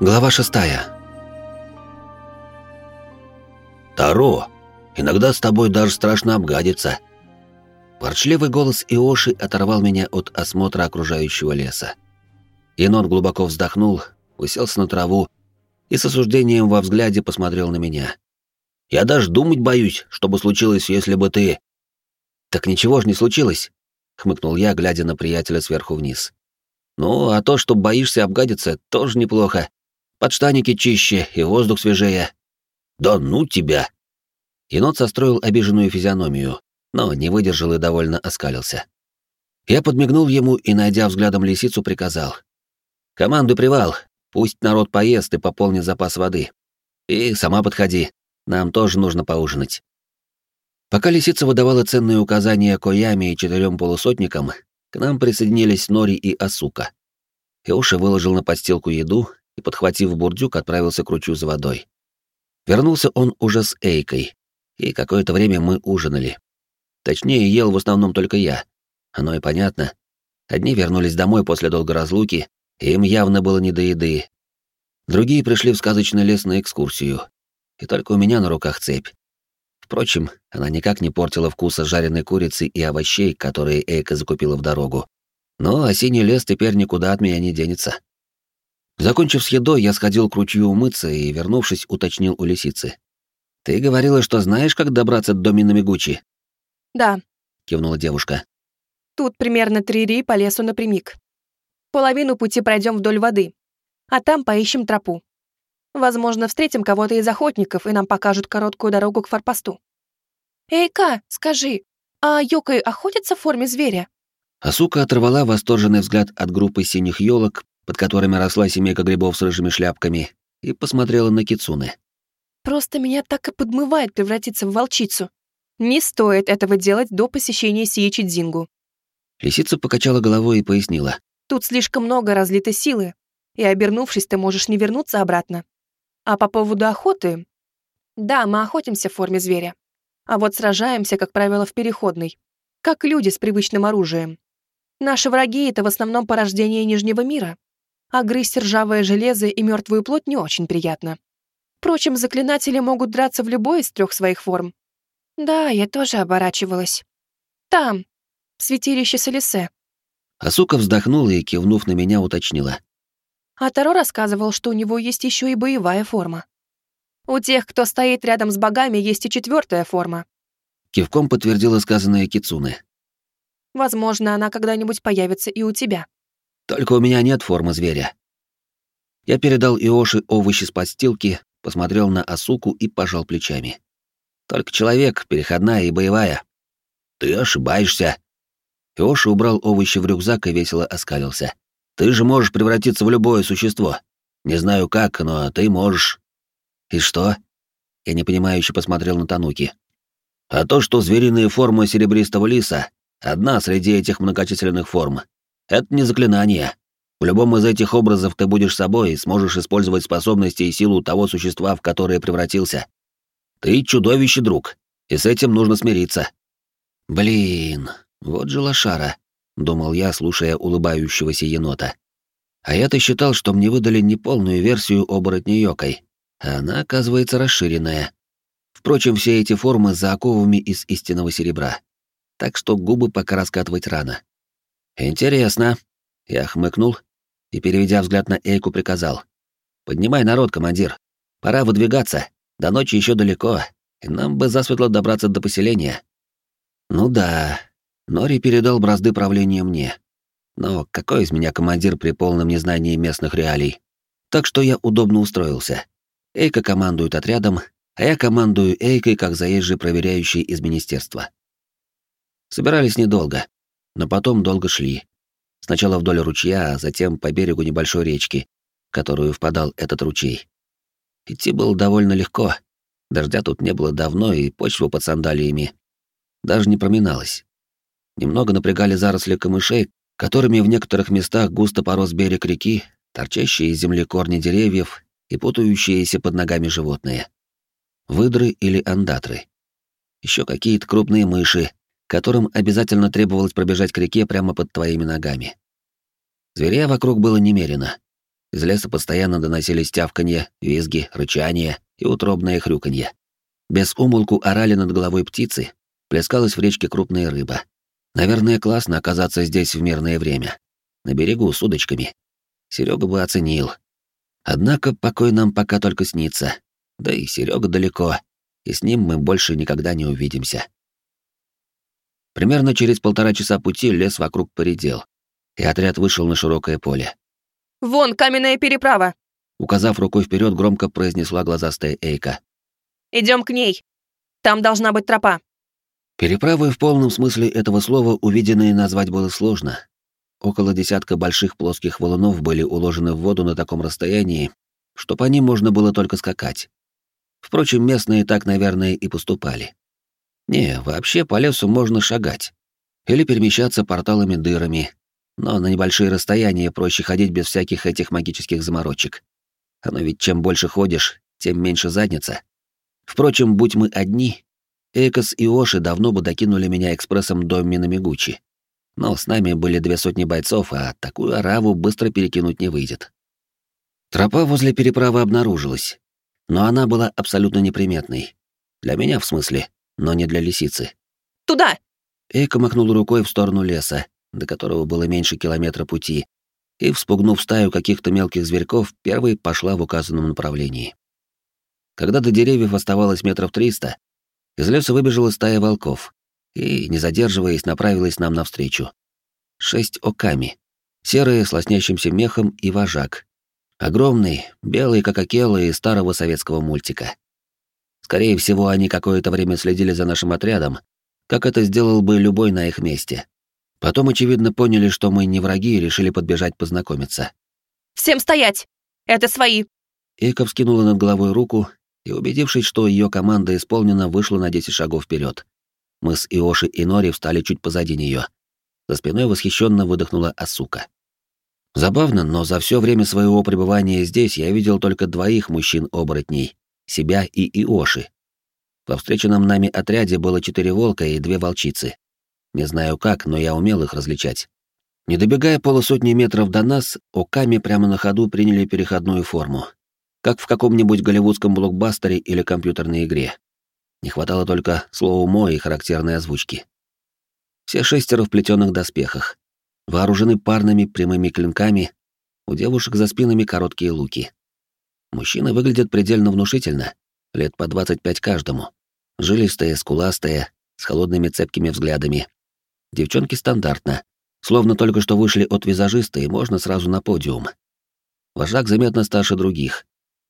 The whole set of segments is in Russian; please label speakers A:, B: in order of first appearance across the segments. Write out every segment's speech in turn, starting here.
A: Глава шестая.
B: «Таро, иногда с тобой даже страшно обгадиться».
A: Ворчливый голос Иоши оторвал меня от осмотра окружающего леса. Енот глубоко вздохнул, уселся на траву и с осуждением во взгляде посмотрел на меня.
B: «Я даже думать боюсь, что бы случилось, если бы ты...»
A: «Так ничего ж не случилось», — хмыкнул я, глядя на приятеля сверху вниз. «Ну, а то, что боишься обгадиться, тоже неплохо. Подштаники чище и воздух свежее».
B: «Да ну тебя!»
A: Енот состроил обиженную физиономию, но не выдержал и довольно оскалился. Я подмигнул ему и, найдя взглядом лисицу, приказал. «Команду привал, пусть народ поест и пополнит запас воды. И сама подходи, нам тоже нужно поужинать». Пока лисица выдавала ценные указания Кояме и четырем полусотникам, к нам присоединились Нори и Асука. Иоши выложил на подстилку еду и, подхватив бурдюк, отправился к ручью за водой. Вернулся он уже с Эйкой, и какое-то время мы ужинали. Точнее, ел в основном только я. Оно и понятно. Одни вернулись домой после долгой разлуки, и им явно было не до еды. Другие пришли в сказочный лес на экскурсию. И только у меня на руках цепь. Впрочем, она никак не портила вкуса жареной курицы и овощей, которые Эйка закупила в дорогу. Но осенний лес теперь никуда от меня не денется. Закончив с едой, я сходил к ручью умыться и, вернувшись, уточнил у лисицы. «Ты говорила, что знаешь, как добраться до Минамигучи?»
C: «Да», —
A: кивнула девушка.
C: «Тут примерно три ри по лесу напрямик. Половину пути пройдем вдоль воды, а там поищем тропу. Возможно, встретим кого-то из охотников, и нам покажут короткую дорогу к форпосту. Эй-ка, скажи, а Йокой охотится в форме зверя?
A: Асука оторвала восторженный взгляд от группы синих елок, под которыми росла семейка грибов с рыжими шляпками, и посмотрела на Кицуны.
C: Просто меня так и подмывает превратиться в волчицу. Не стоит этого делать до посещения Сиечи Дзингу.
A: Лисица покачала головой и пояснила.
C: Тут слишком много разлитой силы, и обернувшись, ты можешь не вернуться обратно. А по поводу охоты... Да, мы охотимся в форме зверя. А вот сражаемся, как правило, в переходной. Как люди с привычным оружием. Наши враги — это в основном порождение Нижнего мира. А грызть ржавое железо и мертвую плоть не очень приятно. Впрочем, заклинатели могут драться в любой из трех своих форм. Да, я тоже оборачивалась. Там, в святилище Солисе.
A: Асука вздохнула и, кивнув на меня, уточнила.
C: А Таро рассказывал, что у него есть еще и боевая форма. У тех, кто стоит рядом с богами, есть и четвертая форма.
A: Кивком подтвердила сказанное Кицуне.
C: Возможно, она когда-нибудь появится и у тебя.
A: Только у меня нет формы зверя. Я передал Иоши овощи с подстилки, посмотрел на Асуку и пожал плечами. Только человек, переходная и боевая.
B: Ты ошибаешься.
A: Иоши убрал овощи в рюкзак и весело оскалился.
B: Ты же можешь превратиться в любое существо. Не знаю как, но ты можешь.
A: И что? Я непонимающе посмотрел на Тануки.
B: А то, что звериная форма серебристого лиса одна среди этих многочисленных форм, это не заклинание. В любом из этих образов ты будешь собой и сможешь использовать способности и силу того существа, в которое превратился. Ты чудовище, друг, и с этим нужно смириться.
A: Блин, вот же лошара думал я, слушая улыбающегося енота. А я-то считал, что мне выдали не полную версию оборотня Йокой, она, оказывается, расширенная. Впрочем, все эти формы за оковами из истинного серебра. Так что губы пока раскатывать рано. Интересно. Я хмыкнул и, переведя взгляд на Эйку, приказал. «Поднимай народ, командир. Пора выдвигаться. До ночи еще далеко, и нам бы засветло добраться до поселения». Ну да, Нори передал бразды правления мне. Но какой из меня командир при полном незнании местных реалий? Так что я удобно устроился. Эйка командует отрядом, а я командую Эйкой как заезжий проверяющий из министерства. Собирались недолго, но потом долго шли. Сначала вдоль ручья, а затем по берегу небольшой речки, в которую впадал этот ручей. Идти было довольно легко. Дождя тут не было давно, и почва под сандалиями даже не проминалась. Немного напрягали заросли камышей, которыми в некоторых местах густо порос берег реки, торчащие из земли корни деревьев и путающиеся под ногами животные. Выдры или андатры. Еще какие-то крупные мыши, которым обязательно требовалось пробежать к реке прямо под твоими ногами. Зверя вокруг было немерено. Из леса постоянно доносились тявканье, визги, рычание и утробное хрюканье. Без умолку орали над головой птицы, плескалась в речке крупная рыба. Наверное, классно оказаться здесь в мирное время. На берегу с удочками. Серега бы оценил. Однако покой нам пока только снится. Да и Серега далеко, и с ним мы больше никогда не увидимся. Примерно через полтора часа пути лес вокруг поредел, и отряд вышел на широкое поле.
C: «Вон каменная переправа!»
A: Указав рукой вперед, громко произнесла глазастая Эйка.
C: Идем к ней. Там должна быть тропа».
A: Переправы в полном смысле этого слова увиденные назвать было сложно. Около десятка больших плоских валунов были уложены в воду на таком расстоянии, что по ним можно было только скакать. Впрочем, местные так, наверное, и поступали. Не, вообще по лесу можно шагать. Или перемещаться порталами-дырами, но на небольшие расстояния проще ходить без всяких этих магических заморочек. Оно ведь чем больше ходишь, тем меньше задница. Впрочем, будь мы одни, Экос и Оши давно бы докинули меня экспрессом до Минамигучи. Но с нами были две сотни бойцов, а такую араву быстро перекинуть не выйдет. Тропа возле переправы обнаружилась, но она была абсолютно неприметной. Для меня, в смысле, но не для лисицы.
C: «Туда!»
A: Эйка махнул рукой в сторону леса, до которого было меньше километра пути, и, вспугнув стаю каких-то мелких зверьков, первой пошла в указанном направлении. Когда до деревьев оставалось метров триста, из леса выбежала стая волков и, не задерживаясь, направилась нам навстречу. Шесть оками. Серые, с лоснящимся мехом и вожак. Огромный, белый, как акела из старого советского мультика. Скорее всего, они какое-то время следили за нашим отрядом, как это сделал бы любой на их месте. Потом, очевидно, поняли, что мы не враги и решили подбежать познакомиться.
C: «Всем стоять! Это свои!»
A: Ика вскинула над головой руку, и, убедившись, что ее команда исполнена, вышла на 10 шагов вперед. Мы с Иоши и Нори встали чуть позади нее. За спиной восхищенно выдохнула Асука. Забавно, но за все время своего пребывания здесь я видел только двоих мужчин-оборотней — себя и Иоши. Во встреченном нами отряде было четыре волка и две волчицы. Не знаю как, но я умел их различать. Не добегая полусотни метров до нас, оками прямо на ходу приняли переходную форму как в каком-нибудь голливудском блокбастере или компьютерной игре. Не хватало только слова «мо» и характерной озвучки. Все шестеро в плетеных доспехах, вооружены парными прямыми клинками, у девушек за спинами короткие луки. Мужчины выглядят предельно внушительно, лет по 25 каждому. Жилистые, скуластые, с холодными цепкими взглядами. Девчонки стандартно, словно только что вышли от визажиста и можно сразу на подиум. Вожак заметно старше других,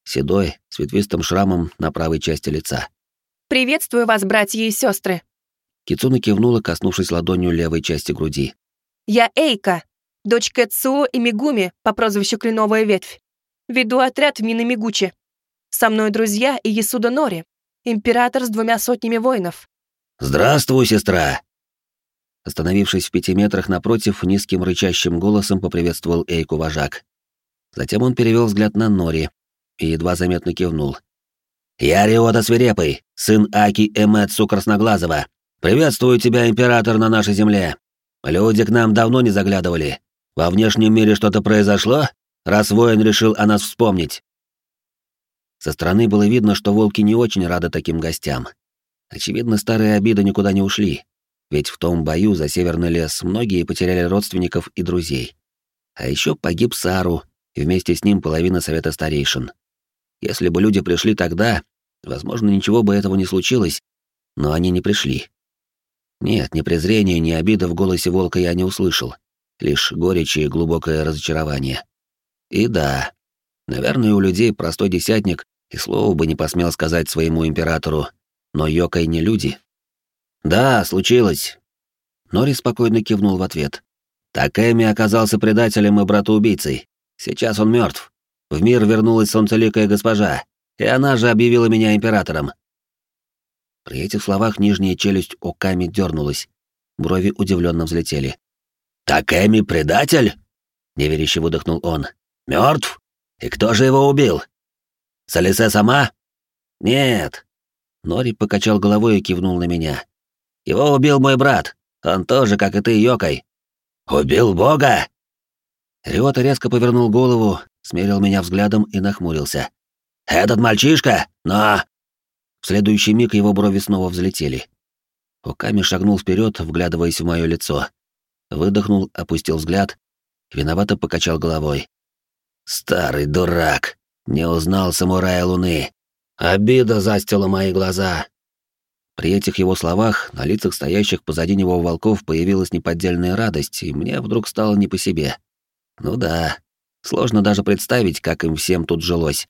A: седой, с ветвистым шрамом на правой части лица.
C: «Приветствую вас, братья и сестры.
A: Кицуна кивнула, коснувшись ладонью левой части груди.
C: «Я Эйка, дочь Кэцуо и Мигуми по прозвищу Кленовая ветвь. Веду отряд в Минамигучи. Со мной друзья и Ясуда Нори, император с двумя сотнями воинов».
B: «Здравствуй, сестра!»
A: Остановившись в пяти метрах напротив, низким рычащим голосом поприветствовал Эйку вожак. Затем он перевел взгляд на Нори, и едва заметно кивнул. «Я Риота Свирепый, сын Аки Эмэцу Красноглазого. Приветствую тебя, император, на нашей земле. Люди к нам давно не заглядывали. Во внешнем мире что-то произошло, раз воин решил о нас вспомнить». Со стороны было видно, что волки не очень рады таким гостям. Очевидно, старые обиды никуда не ушли, ведь в том бою за северный лес многие потеряли родственников и друзей. А еще погиб Сару, и вместе с ним половина совета старейшин. Если бы люди пришли тогда, возможно, ничего бы этого не случилось, но они не пришли. Нет, ни презрения, ни обиды в голосе волка я не услышал, лишь горечь и глубокое разочарование. И да, наверное, у людей простой десятник и слова бы не посмел сказать своему императору, но Йокой не люди. «Да, случилось». Нори спокойно кивнул в ответ. Такэми оказался предателем и братоубийцей. Сейчас он мертв. В мир вернулась солнцеликая госпожа, и она же объявила меня императором. При этих словах нижняя челюсть Оками дернулась. Брови удивленно взлетели. «Так Эми предатель?» — неверяще выдохнул он. «Мертв? И кто же его убил? Салисе сама?» «Нет». Нори покачал головой и кивнул на меня. «Его убил мой брат. Он тоже, как и ты, Йокой». «Убил Бога?» Риота резко повернул голову, смерил меня взглядом и нахмурился. «Этот мальчишка? Но...» В следующий миг его брови снова взлетели. Оками шагнул вперед, вглядываясь в мое лицо. Выдохнул, опустил взгляд, виновато покачал головой. «Старый дурак! Не узнал самурая Луны! Обида застила мои глаза!» При этих его словах на лицах стоящих позади него волков появилась неподдельная радость, и мне вдруг стало не по себе. Ну да, сложно даже представить, как им всем тут жилось.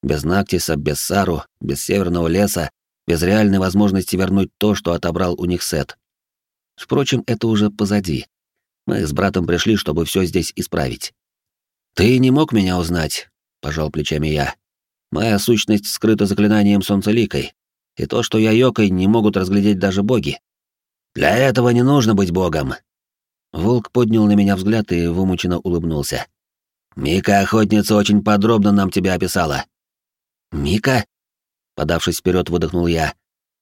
A: Без Нактиса, без Сару, без Северного леса, без реальной возможности вернуть то, что отобрал у них Сет. Впрочем, это уже позади. Мы с братом пришли, чтобы все здесь исправить. «Ты не мог меня узнать», — пожал плечами я. «Моя сущность скрыта заклинанием Солнцеликой, и то, что я Йокой, не могут разглядеть даже боги. Для этого не нужно быть богом». Волк поднял на меня взгляд и вымученно улыбнулся. «Мика, охотница, очень подробно нам тебя описала». «Мика?» Подавшись вперед, выдохнул я.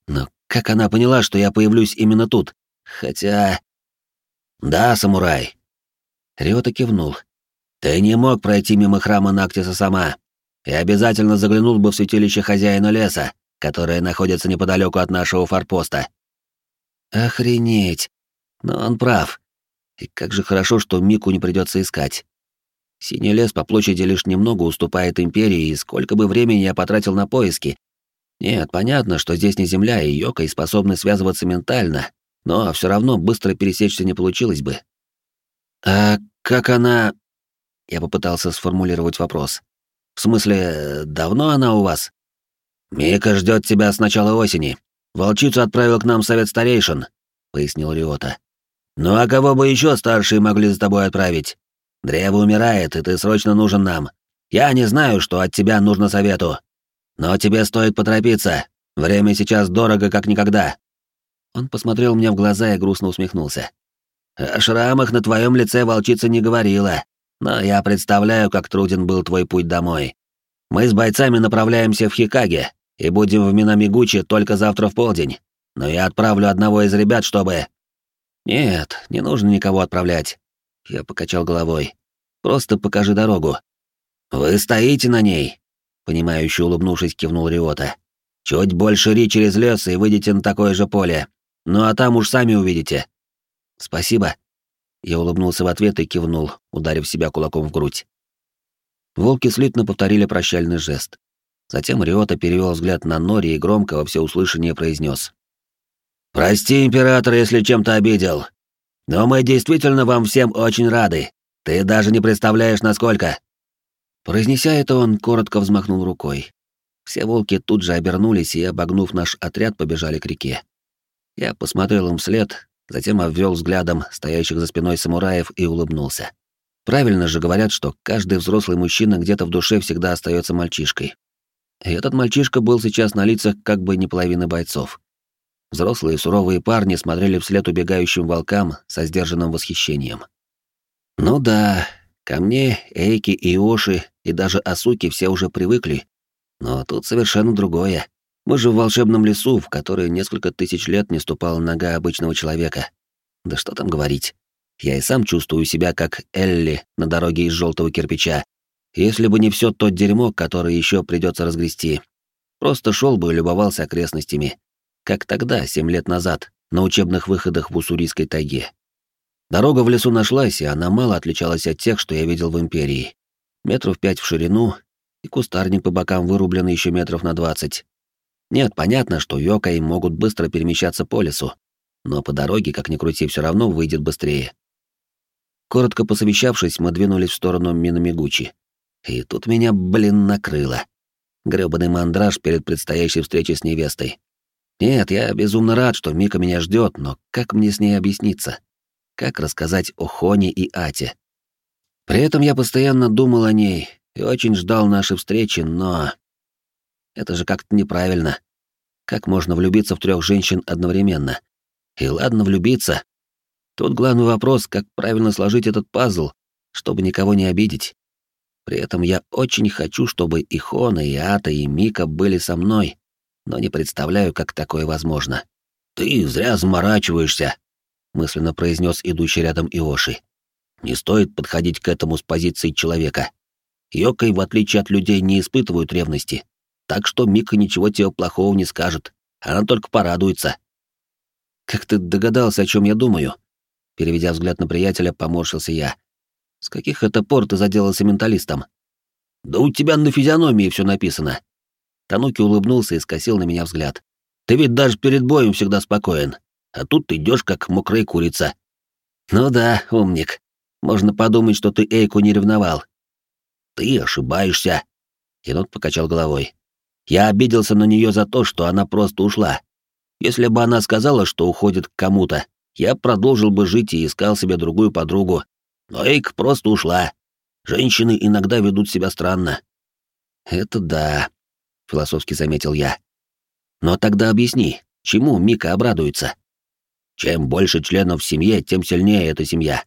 A: «Но как она поняла, что я появлюсь именно тут? Хотя...» «Да, самурай». Риота кивнул. «Ты не мог пройти мимо храма Нактиса сама, и обязательно заглянул бы в святилище хозяина леса, которое находится неподалеку от нашего форпоста». «Охренеть! Но он прав. И как же хорошо, что Мику не придется искать. Синий лес по площади лишь немного уступает Империи, и сколько бы времени я потратил на поиски. Нет, понятно, что здесь не Земля, и Йокой способны связываться ментально, но все равно быстро пересечься не получилось бы. «А как она...» Я попытался сформулировать вопрос. «В смысле, давно она у вас?» «Мика ждет тебя с начала осени. Волчицу отправил к нам совет старейшин», — пояснил Риота. «Ну а кого бы еще старшие могли за тобой отправить? Древо умирает, и ты срочно нужен нам. Я не знаю, что от тебя нужно совету. Но тебе стоит поторопиться. Время сейчас дорого, как никогда. Он посмотрел мне в глаза и грустно усмехнулся. «О шрамах на твоем лице волчица не говорила, но я представляю, как труден был твой путь домой. Мы с бойцами направляемся в Хикаге и будем в Минамигучи только завтра в полдень, но я отправлю одного из ребят, чтобы...» «Нет, не нужно никого отправлять». Я покачал головой. «Просто покажи дорогу». «Вы стоите на ней?» Понимающе улыбнувшись, кивнул Риота. «Чуть больше ри через лес и выйдете на такое же поле. Ну а там уж сами увидите. Спасибо. Я улыбнулся в ответ и кивнул, ударив себя кулаком в грудь. Волки слитно повторили прощальный жест. Затем Риота перевел взгляд на Нори и громко во всеуслышание произнес: «Прости, император, если чем-то обидел. Но мы действительно вам всем очень рады. Ты даже не представляешь, насколько». Произнеся это, он коротко взмахнул рукой. Все волки тут же обернулись и, обогнув наш отряд, побежали к реке. Я посмотрел им вслед, затем обвел взглядом стоящих за спиной самураев и улыбнулся. Правильно же говорят, что каждый взрослый мужчина где-то в душе всегда остается мальчишкой. И этот мальчишка был сейчас на лицах как бы не половины бойцов. Взрослые суровые парни смотрели вслед убегающим волкам со сдержанным восхищением. Ну да, ко мне Эйки и Оши и даже Асуки все уже привыкли, но тут совершенно другое. Мы же в волшебном лесу, в который несколько тысяч лет не ступала нога обычного человека. Да что там говорить. Я и сам чувствую себя как Элли на дороге из желтого кирпича. Если бы не все то дерьмо, которое еще придется разгрести. Просто шел бы и любовался окрестностями. Как тогда, семь лет назад, на учебных выходах в Уссурийской тайге. Дорога в лесу нашлась, и она мало отличалась от тех, что я видел в Империи. Метров пять в ширину, и кустарник по бокам вырублен еще метров на двадцать. Нет, понятно, что йокай могут быстро перемещаться по лесу, но по дороге, как ни крути, все равно выйдет быстрее. Коротко посовещавшись, мы двинулись в сторону Минамигучи. И тут меня, блин, накрыло. Грёбаный мандраж перед предстоящей встречей с невестой. Нет, я безумно рад, что Мика меня ждет, но как мне с ней объясниться? Как рассказать о Хоне и Ате? При этом я постоянно думал о ней и очень ждал нашей встречи, но... Это же как-то неправильно. Как можно влюбиться в трех женщин одновременно? И ладно влюбиться. Тут главный вопрос, как правильно сложить этот пазл, чтобы никого не обидеть. При этом я очень хочу, чтобы и Хона, и Ата, и Мика были со мной, но не представляю, как такое возможно. «Ты зря заморачиваешься», — мысленно произнес идущий рядом Иоши.
B: Не стоит подходить к этому с позиции человека. Йокой, в отличие от людей, не испытывают ревности. Так что Мика ничего тебе плохого не скажет. Она только порадуется.
A: Как ты догадался, о чем я думаю? Переведя взгляд на приятеля, поморщился я. С каких это пор ты заделался менталистом?
B: Да у тебя на физиономии все написано.
A: Тануки улыбнулся и скосил на меня взгляд.
B: Ты ведь даже перед боем всегда спокоен. А тут ты идешь как мокрая курица.
A: Ну да, умник. Можно подумать, что ты Эйку не ревновал.
B: Ты ошибаешься.
A: Енот покачал головой.
B: Я обиделся на нее за то, что она просто ушла. Если бы она сказала, что уходит к кому-то, я продолжил бы жить и искал себе другую подругу. Но Эйк просто ушла. Женщины иногда ведут себя странно.
A: Это да, философски заметил я. Но тогда объясни, чему Мика обрадуется?
B: Чем больше членов в семье, тем сильнее эта семья.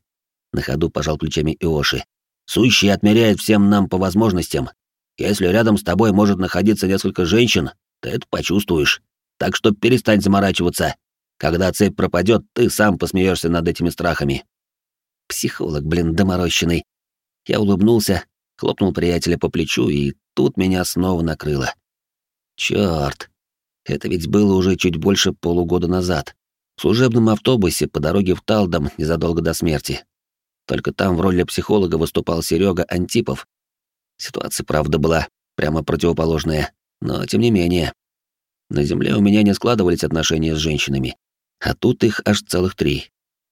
B: На ходу пожал плечами Иоши. Сущий отмеряет всем нам по возможностям. Если рядом с тобой может находиться несколько женщин, ты это почувствуешь. Так что перестань заморачиваться. Когда цепь пропадет, ты сам посмеешься над этими страхами.
A: Психолог, блин, доморощенный. Я улыбнулся, хлопнул приятеля по плечу, и тут меня снова накрыло. Чёрт, это ведь было уже чуть больше полугода назад. В служебном автобусе по дороге в Талдом незадолго до смерти. Только там в роли психолога выступал Серега Антипов. Ситуация, правда, была прямо противоположная, но тем не менее. На земле у меня не складывались отношения с женщинами, а тут их аж целых три.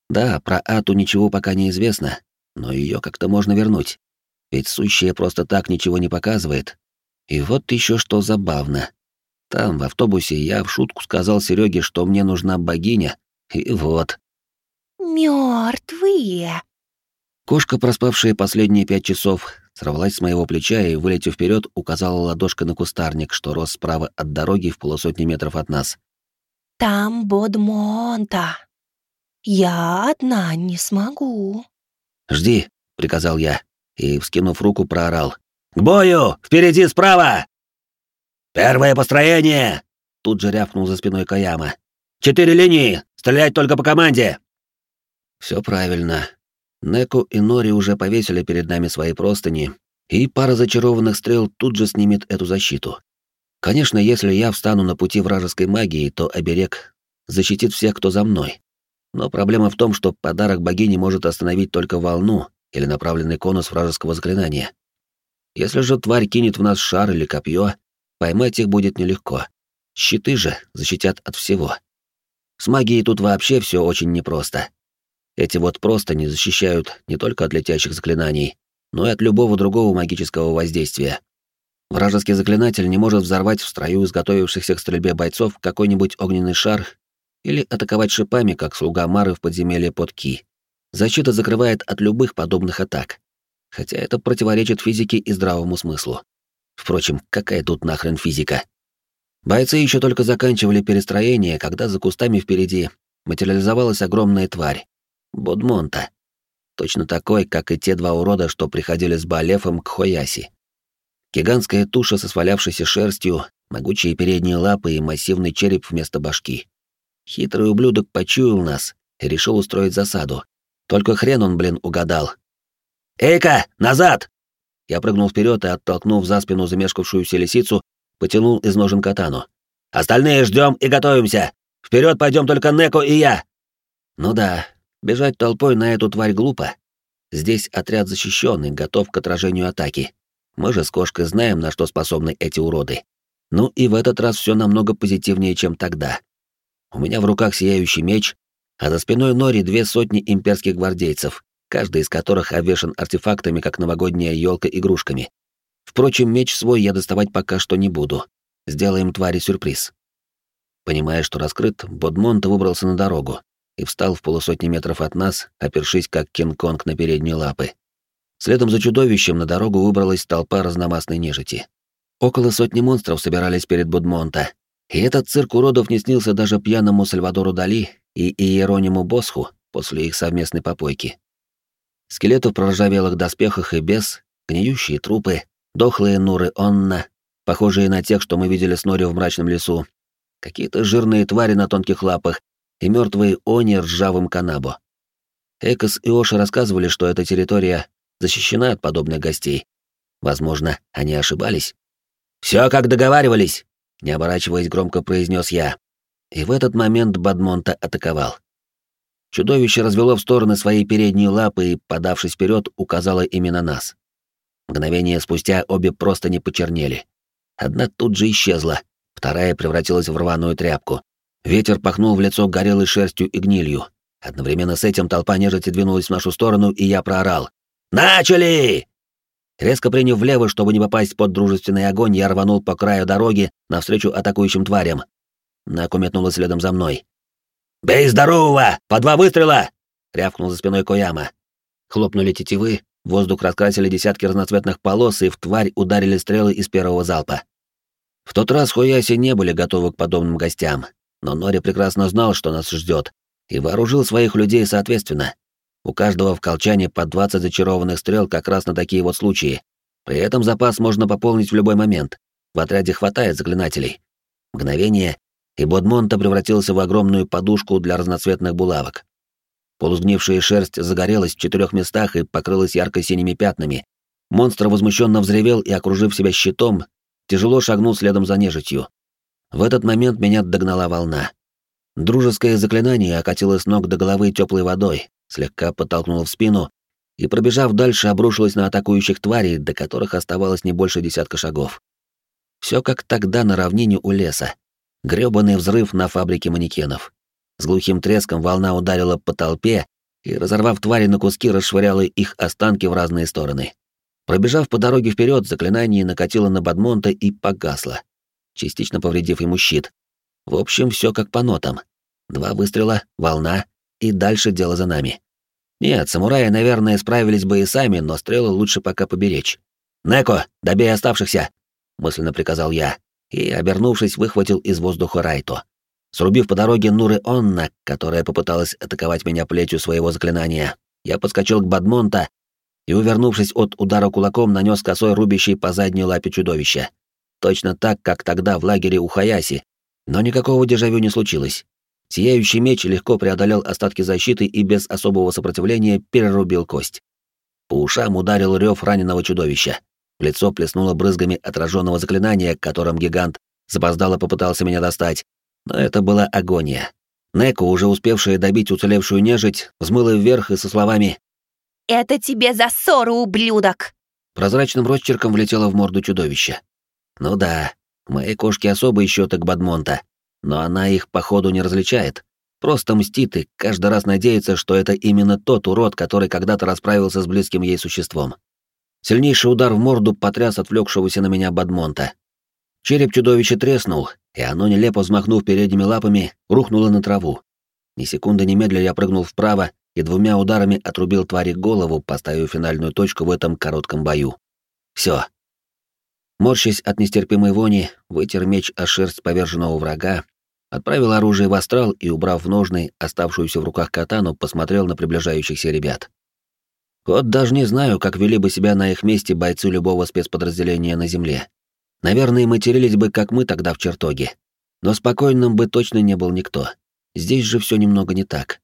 A: Да, про Ату ничего пока не известно, но ее как-то можно вернуть. Ведь сущее просто так ничего не показывает. И вот еще что забавно. Там, в автобусе, я в шутку сказал Сереге, что мне нужна богиня, и вот.
D: Мертвые.
A: Кошка, проспавшая последние пять часов, сорвалась с моего плеча и, вылетев вперед, указала ладошкой на кустарник, что рос справа от дороги в полусотни метров от нас.
D: «Там Бодмонта. Я одна не смогу».
A: «Жди», — приказал я, и, вскинув руку, проорал.
B: «К бою! Впереди справа!» «Первое построение!» — тут же рявкнул за спиной Каяма. «Четыре линии! Стрелять только по команде!»
A: Все правильно. Неку и Нори уже повесили перед нами свои простыни, и пара зачарованных стрел тут же снимет эту защиту. Конечно, если я встану на пути вражеской магии, то оберег защитит всех, кто за мной. Но проблема в том, что подарок богини может остановить только волну или направленный конус вражеского заклинания. Если же тварь кинет в нас шар или копье, Поймать их будет нелегко. Щиты же защитят от всего. С магией тут вообще все очень непросто. Эти вот просто не защищают не только от летящих заклинаний, но и от любого другого магического воздействия. Вражеский заклинатель не может взорвать в строю изготовившихся к стрельбе бойцов какой-нибудь огненный шар или атаковать шипами, как слуга Мары в подземелье под Ки. Защита закрывает от любых подобных атак. Хотя это противоречит физике и здравому смыслу. Впрочем, какая тут нахрен физика? Бойцы еще только заканчивали перестроение, когда за кустами впереди материализовалась огромная тварь — Бодмонта. Точно такой, как и те два урода, что приходили с Балефом к Хояси. Гигантская туша со свалявшейся шерстью, могучие передние лапы и массивный череп вместо башки. Хитрый ублюдок почуял нас и решил устроить засаду. Только хрен он, блин, угадал.
B: «Эйка, назад!»
A: Я прыгнул вперед и, оттолкнув за спину замешкавшуюся лисицу, потянул из ножен катану.
B: «Остальные ждем и готовимся! Вперед пойдем только Неко и я!»
A: Ну да, бежать толпой на эту тварь глупо. Здесь отряд защищенный, готов к отражению атаки. Мы же с кошкой знаем, на что способны эти уроды. Ну и в этот раз все намного позитивнее, чем тогда. У меня в руках сияющий меч, а за спиной Нори две сотни имперских гвардейцев, каждый из которых обвешан артефактами, как новогодняя елка игрушками. Впрочем, меч свой я доставать пока что не буду. Сделаем твари сюрприз. Понимая, что раскрыт, Бодмонт выбрался на дорогу и встал в полусотни метров от нас, опершись как Кинг-Конг на передние лапы. Следом за чудовищем на дорогу выбралась толпа разномастной нежити. Около сотни монстров собирались перед Будмонта, и этот цирк уродов не снился даже пьяному Сальвадору Дали и Иерониму Босху после их совместной попойки. Скелеты в проржавелых доспехах и без, гниющие трупы, дохлые нуры Онна, похожие на тех, что мы видели с Нори в мрачном лесу, какие-то жирные твари на тонких лапах и мертвые они ржавым канабо. Экос и Оша рассказывали, что эта территория защищена от подобных гостей. Возможно, они ошибались. Все как договаривались, не оборачиваясь, громко произнес я. И в этот момент Бадмонта атаковал. Чудовище развело в стороны свои передние лапы и, подавшись вперед, указало именно нас. Мгновение спустя обе просто не почернели. Одна тут же исчезла, вторая превратилась в рваную тряпку. Ветер пахнул в лицо горелой шерстью и гнилью. Одновременно с этим толпа нежити двинулась в нашу сторону, и я проорал. «Начали!» Резко приняв влево, чтобы не попасть под дружественный огонь, я рванул по краю дороги навстречу атакующим тварям. Наку метнула следом за мной. «Бей здорового! По два выстрела!» — рявкнул за спиной Кояма. Хлопнули тетивы, воздух раскрасили десятки разноцветных полос, и в тварь ударили стрелы из первого залпа. В тот раз Хояси не были готовы к подобным гостям, но Нори прекрасно знал, что нас ждет, и вооружил своих людей соответственно. У каждого в колчане по 20 зачарованных стрел как раз на такие вот случаи. При этом запас можно пополнить в любой момент. В отряде хватает заклинателей. Мгновение, и Бодмонта превратился в огромную подушку для разноцветных булавок. Полузгнившая шерсть загорелась в четырех местах и покрылась ярко-синими пятнами. Монстр возмущенно взревел и, окружив себя щитом, тяжело шагнул следом за нежитью. В этот момент меня догнала волна. Дружеское заклинание окатило с ног до головы теплой водой, слегка подтолкнула в спину и, пробежав дальше, обрушилась на атакующих тварей, до которых оставалось не больше десятка шагов. Все как тогда на равнине у леса. Грёбаный взрыв на фабрике манекенов. С глухим треском волна ударила по толпе и, разорвав твари на куски, расшвыряла их останки в разные стороны. Пробежав по дороге вперед, заклинание накатило на Бадмонта и погасло, частично повредив ему щит. В общем, все как по нотам. Два выстрела, волна, и дальше дело за нами. Нет, самураи, наверное, справились бы и сами, но стрелы лучше пока поберечь. «Неко, добей оставшихся!» — мысленно приказал я, и, обернувшись, выхватил из воздуха Райто. Срубив по дороге Нуры Онна, которая попыталась атаковать меня плетью своего заклинания, я подскочил к Бадмонта и, увернувшись от удара кулаком, нанес косой рубящий по задней лапе чудовища. Точно так, как тогда в лагере у Хаяси, но никакого дежавю не случилось. Сияющий меч легко преодолел остатки защиты и без особого сопротивления перерубил кость. По ушам ударил рев раненого чудовища. В лицо плеснуло брызгами отраженного заклинания, которым гигант запоздало попытался меня достать. Но это была агония. Неко, уже успевшая добить уцелевшую нежить, взмыла вверх и со словами
D: «Это тебе за ссору, ублюдок!»
A: Прозрачным росчерком влетела в морду чудовища. Ну да, моей кошке особый счет к Бадмонта, но она их, походу, не различает. Просто мстит и каждый раз надеется, что это именно тот урод, который когда-то расправился с близким ей существом. Сильнейший удар в морду потряс отвлекшегося на меня Бадмонта. Череп чудовища треснул, и оно, нелепо взмахнув передними лапами, рухнуло на траву. Ни секунды немедля я прыгнул вправо и двумя ударами отрубил твари голову, поставив финальную точку в этом коротком бою. Все, Морщась от нестерпимой вони, вытер меч о шерсть поверженного врага, отправил оружие в астрал и, убрав в ножны оставшуюся в руках катану, посмотрел на приближающихся ребят. Вот даже не знаю, как вели бы себя на их месте бойцы любого спецподразделения на Земле. Наверное, матерились бы, как мы тогда в чертоге. Но спокойным бы точно не был никто. Здесь же все немного не так.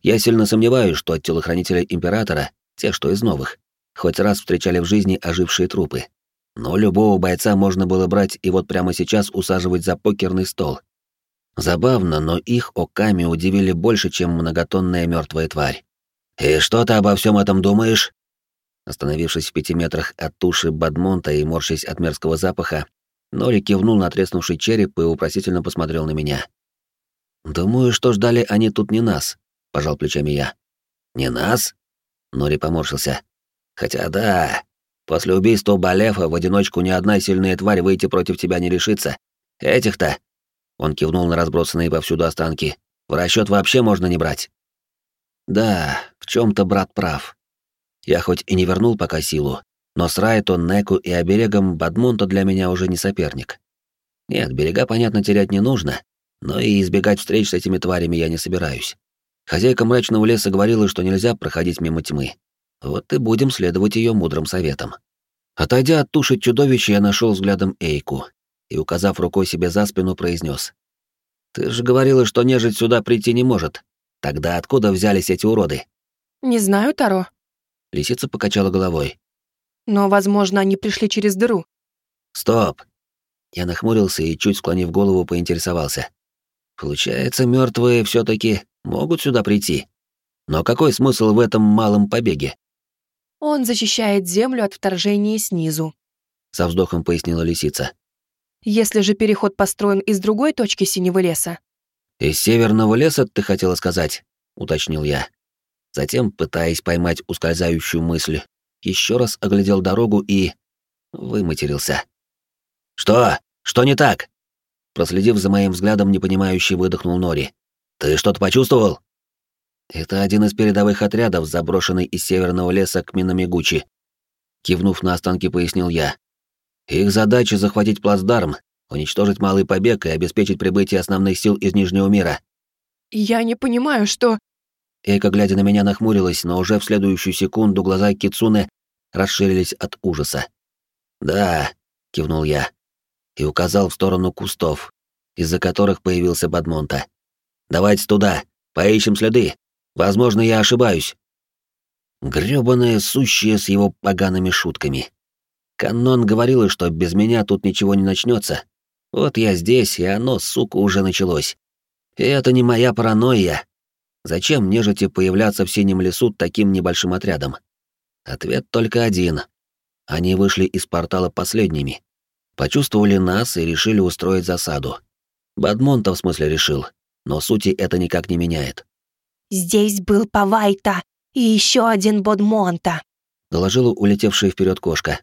A: Я сильно сомневаюсь, что от телохранителя Императора, те, что из новых, хоть раз встречали в жизни ожившие трупы. Но любого бойца можно было брать и вот прямо сейчас усаживать за покерный стол. Забавно, но их оками удивили больше, чем многотонная мертвая тварь. «И что ты обо всем этом думаешь?» Остановившись в пяти метрах от туши Бадмонта и морщась от мерзкого запаха, Нори кивнул на треснувший череп и упросительно посмотрел на меня. «Думаю, что ждали они тут не нас», — пожал плечами я. «Не нас?» — Нори поморщился. «Хотя да, После убийства Балефа в одиночку ни одна сильная тварь выйти против тебя не решится. Этих-то...» Он кивнул на разбросанные повсюду останки. «В расчет вообще можно не брать». «Да, в чем то брат прав. Я хоть и не вернул пока силу, но с Райто, Неку и оберегом Бадмонта для меня уже не соперник. Нет, берега, понятно, терять не нужно, но и избегать встреч с этими тварями я не собираюсь. Хозяйка мрачного леса говорила, что нельзя проходить мимо тьмы, вот и будем следовать ее мудрым советам. Отойдя от туши чудовища, я нашел взглядом Эйку и, указав рукой себе за спину, произнес: «Ты же говорила, что нежить сюда прийти не может. Тогда откуда взялись эти уроды?»
C: Не знаю, Таро.
A: Лисица покачала головой.
C: Но, возможно, они пришли через дыру.
A: Стоп. Я нахмурился и, чуть склонив голову, поинтересовался. Получается, мертвые все таки могут сюда прийти. Но какой смысл в этом малом побеге?
C: Он защищает землю от вторжения снизу.
A: Со вздохом пояснила лисица.
C: Если же переход построен из другой точки синего леса.
A: Из северного леса, ты хотела сказать, уточнил я. Затем, пытаясь поймать ускользающую мысль, еще раз оглядел дорогу и... выматерился. «Что? Что не так?» Проследив за моим взглядом, непонимающий выдохнул Нори. «Ты что-то почувствовал?» «Это один из передовых отрядов, заброшенный из северного леса к Минамигучи», кивнув на останки, пояснил я. «Их задача — захватить плацдарм, уничтожить малый побег и обеспечить прибытие основных сил из Нижнего мира».
C: «Я не понимаю, что...»
A: Эйка, глядя на меня, нахмурилась, но уже в следующую секунду глаза Кицуны расширились от ужаса. «Да», — кивнул я, и указал в сторону кустов, из-за которых появился Бадмонта. «Давайте туда, поищем следы. Возможно, я ошибаюсь». Грёбаное сущее с его погаными шутками. Канон говорила, что без меня тут ничего не начнется. Вот я здесь, и оно, сука, уже началось. И это не моя паранойя. Зачем нежити появляться в синем лесу таким небольшим отрядом? Ответ только один. Они вышли из портала последними. Почувствовали нас и решили устроить засаду. Бадмонта в смысле решил, но сути это никак не меняет.
D: «Здесь был Павайта и еще один Бодмонта», —
A: доложила улетевшая вперед кошка.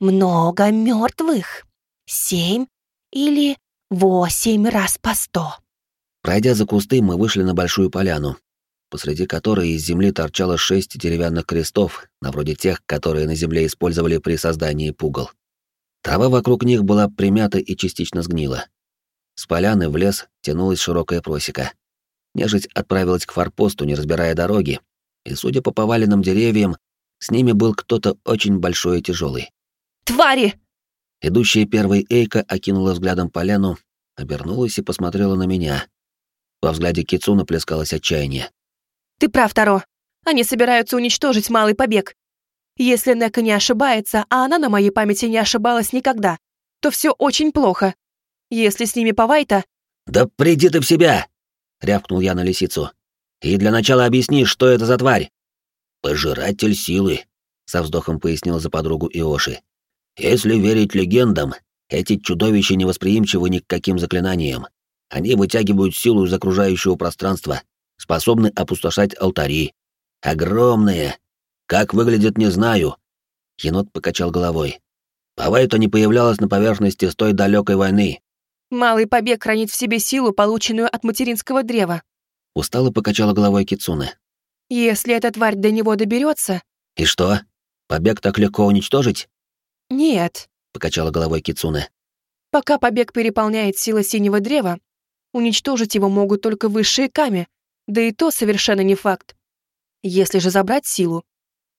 D: «Много мертвых. Семь или восемь раз по сто».
A: Пройдя за кусты, мы вышли на большую поляну, посреди которой из земли торчало шесть деревянных крестов, на вроде тех, которые на земле использовали при создании пугал. Трава вокруг них была примята и частично сгнила. С поляны в лес тянулась широкая просека. Нежить отправилась к форпосту, не разбирая дороги, и, судя по поваленным деревьям, с ними был кто-то очень большой и тяжелый.
D: «Твари!»
A: Идущая первой Эйка окинула взглядом поляну, обернулась и посмотрела на меня. Во взгляде Кицуна плескалось отчаяние.
C: «Ты прав, Таро. Они собираются уничтожить малый побег. Если Нека не ошибается, а она на моей памяти не ошибалась никогда, то все очень плохо. Если с ними Павайта...
A: «Да приди ты в себя!» — рявкнул я на лисицу. «И для начала объясни, что это за тварь?» «Пожиратель силы», — со вздохом пояснил за подругу Иоши. «Если верить легендам, эти чудовища невосприимчивы ни к каким заклинаниям. Они вытягивают силу из окружающего пространства, способны опустошать алтари. Огромные, как выглядит, не знаю. Енот покачал головой. Павайто не появлялась на поверхности с той далекой войны.
C: Малый побег хранит в себе силу, полученную от материнского древа.
A: Устало покачала головой Кицуне.
C: Если эта тварь до него доберется.
A: И что? Побег так легко уничтожить?
C: Нет,
A: покачала головой Кицуне.
C: Пока побег переполняет сила синего древа, уничтожить его могут только высшие ками, да и то совершенно не факт. Если же забрать силу,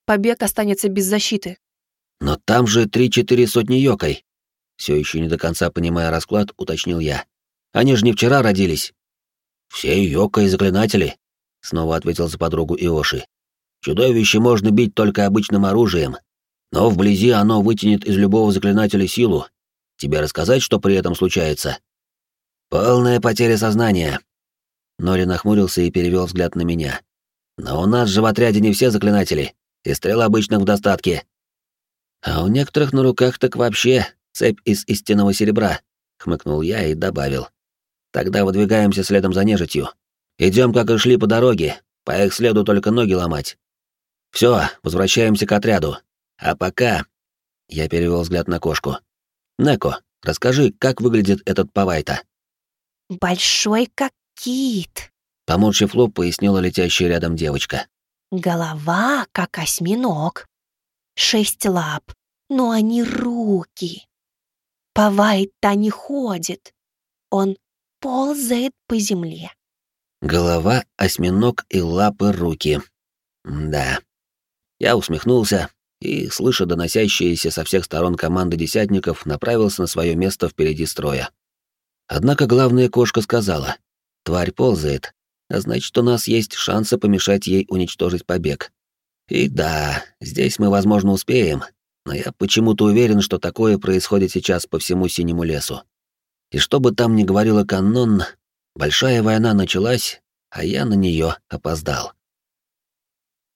C: побег останется без защиты.
A: Но там же три-четыре сотни йокой. Все еще не до конца понимая расклад, уточнил я. Они же не вчера родились. Все йокой заклинатели, снова ответил за подругу Иоши. Чудовище можно бить только обычным оружием, но вблизи оно вытянет из любого заклинателя силу. Тебе рассказать, что при этом случается? Полная потеря сознания. Нори нахмурился и перевел взгляд на меня. Но у нас же в отряде не все заклинатели и стрел обычных в достатке. А у некоторых на руках так вообще цепь из истинного серебра, хмыкнул я и добавил. Тогда выдвигаемся следом за нежитью. Идем, как и шли по дороге, по их следу только ноги ломать. Все, возвращаемся к отряду. А пока... Я перевел взгляд на кошку. Неко, расскажи, как выглядит этот павайта.
D: «Большой, как кит», —
A: поморщив лоб, пояснила летящая рядом девочка.
D: Голова, как осьминог. Шесть лап, но они руки. Павайт-то не ходит. Он ползает по земле.
A: Голова, осьминог и лапы руки. Да. Я усмехнулся и, слыша доносящиеся со всех сторон команды десятников, направился на свое место впереди строя. Однако главная кошка сказала, «Тварь ползает, а значит, у нас есть шансы помешать ей уничтожить побег. И да, здесь мы, возможно, успеем, но я почему-то уверен, что такое происходит сейчас по всему Синему лесу. И что бы там ни говорила канон, большая война началась, а я на нее опоздал.